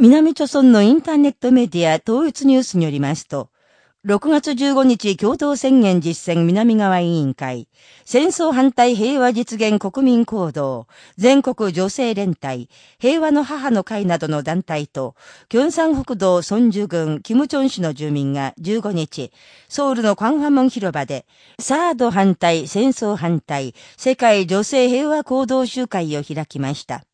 南朝村のインターネットメディア統一ニュースによりますと、6月15日共同宣言実践南側委員会、戦争反対平和実現国民行動、全国女性連帯、平和の母の会などの団体と、京山北道孫樹郡キムチョン市の住民が15日、ソウルのカンファモン広場で、サード反対、戦争反対、世界女性平和行動集会を開きました。